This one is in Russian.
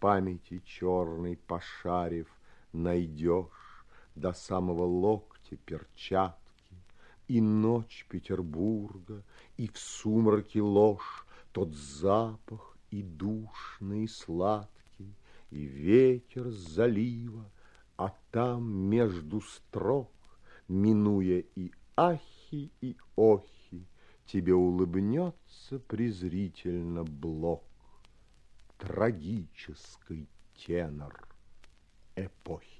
памяти черной пошарив, Найдешь до самого локтя перчатки. И ночь Петербурга, и в сумраке ложь, Тот запах и душный, и сладкий, И ветер с залива, а там между строк, Минуя и ахи, и охи, Тебе улыбнется презрительно Блок, Трагический тенор эпохи.